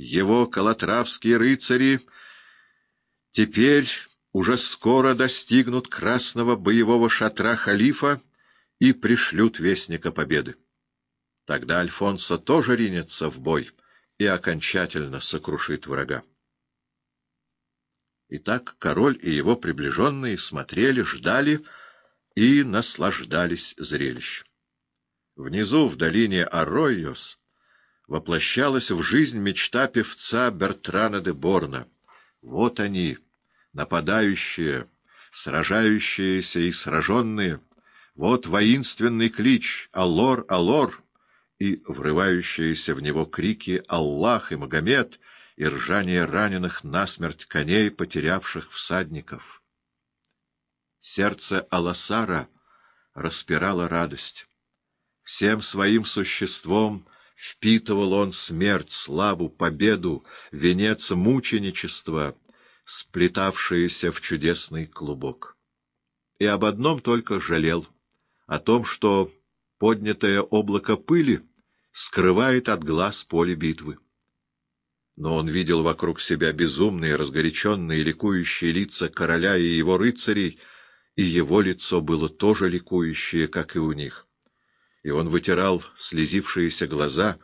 его калатравские рыцари теперь уже скоро достигнут красного боевого шатра халифа и пришлют вестника победы. Тогда Альфонсо тоже ринется в бой и окончательно сокрушит врага. Итак, король и его приближенные смотрели, ждали и наслаждались зрелищем. Внизу, в долине Арройос, воплощалась в жизнь мечта певца Бертрана де Борна. Вот они, нападающие, сражающиеся и сраженные, вот воинственный клич «Аллор, Аллор!» и врывающиеся в него крики «Аллах и Магомед!» и ржание раненых насмерть коней, потерявших всадников. Сердце Аласара распирало радость. Всем своим существом впитывал он смерть, славу, победу, венец мученичества, сплетавшиеся в чудесный клубок. И об одном только жалел — о том, что поднятое облако пыли скрывает от глаз поле битвы. Но он видел вокруг себя безумные, разгоряченные, ликующие лица короля и его рыцарей, и его лицо было тоже ликующее, как и у них. И он вытирал слезившиеся глаза,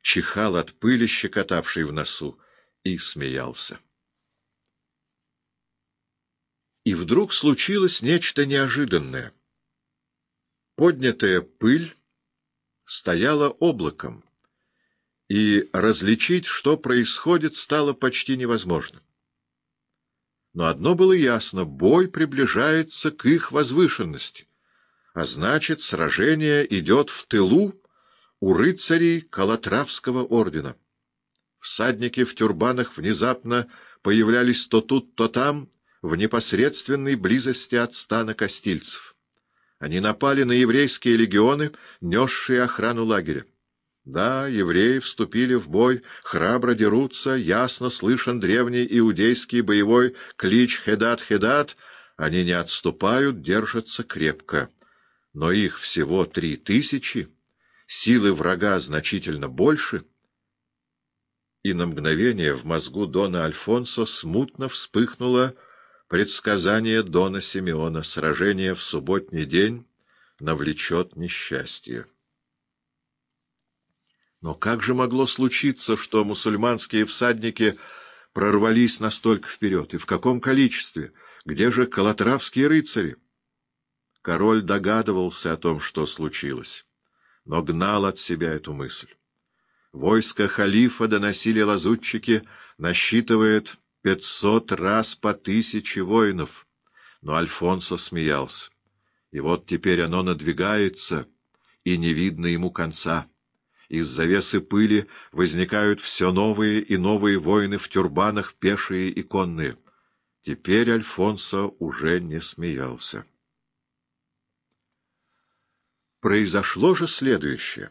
чихал от пыли, щекотавшей в носу, и смеялся. И вдруг случилось нечто неожиданное — Поднятая пыль стояла облаком, и различить, что происходит, стало почти невозможно. Но одно было ясно — бой приближается к их возвышенности, а значит, сражение идет в тылу у рыцарей Калатравского ордена. Всадники в тюрбанах внезапно появлялись то тут, то там, в непосредственной близости от стана костильцев. Они напали на еврейские легионы, несшие охрану лагеря. Да, евреи вступили в бой, храбро дерутся, ясно слышен древний иудейский боевой клич «Хедат-Хедат», они не отступают, держатся крепко. Но их всего три тысячи, силы врага значительно больше. И на мгновение в мозгу Дона Альфонсо смутно вспыхнуло Предсказание Дона Симеона «Сражение в субботний день навлечет несчастье». Но как же могло случиться, что мусульманские всадники прорвались настолько вперед, и в каком количестве? Где же калатравские рыцари? Король догадывался о том, что случилось, но гнал от себя эту мысль. Войско халифа доносили лазутчики, насчитывает пятьсот раз по тысяче воинов. Но Альфонсо смеялся. И вот теперь оно надвигается, и не видно ему конца. Из завесы пыли возникают все новые и новые воины в тюрбанах, пешие и конные. Теперь Альфонсо уже не смеялся. Произошло же следующее.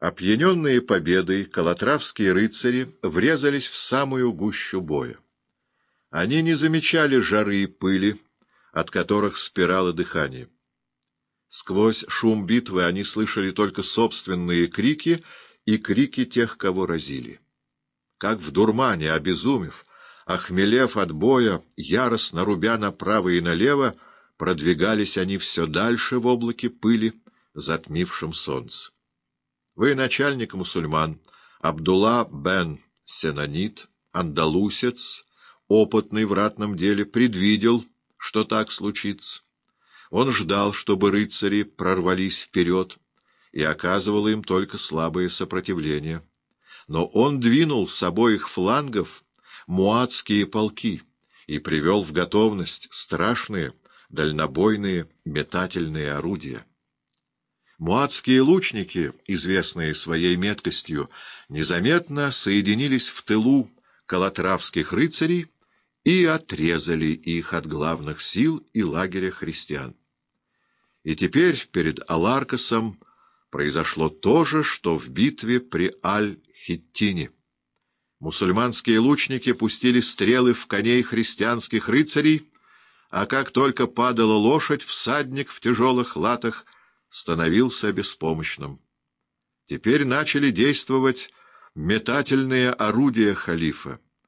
Опьяненные победой калатравские рыцари врезались в самую гущу боя. Они не замечали жары и пыли, от которых спирало дыхание. Сквозь шум битвы они слышали только собственные крики и крики тех, кого разили. Как в дурмане, обезумев, охмелев от боя, яростно рубя направо и налево, продвигались они все дальше в облаке пыли, затмившем солнце. Вы начальник мусульман, Абдулла бен Сенанит, андалусец, опытный в ратном деле, предвидел, что так случится. Он ждал, чтобы рыцари прорвались вперед, и оказывал им только слабое сопротивление. Но он двинул с обоих флангов муадские полки и привел в готовность страшные, дальнобойные метательные орудия. Муадские лучники, известные своей меткостью, незаметно соединились в тылу калатравских рыцарей и отрезали их от главных сил и лагеря христиан. И теперь перед Аларкосом произошло то же, что в битве при Аль-Хиттине. Мусульманские лучники пустили стрелы в коней христианских рыцарей, а как только падала лошадь, всадник в тяжелых латах — становился беспомощным. Теперь начали действовать метательные орудия халифа,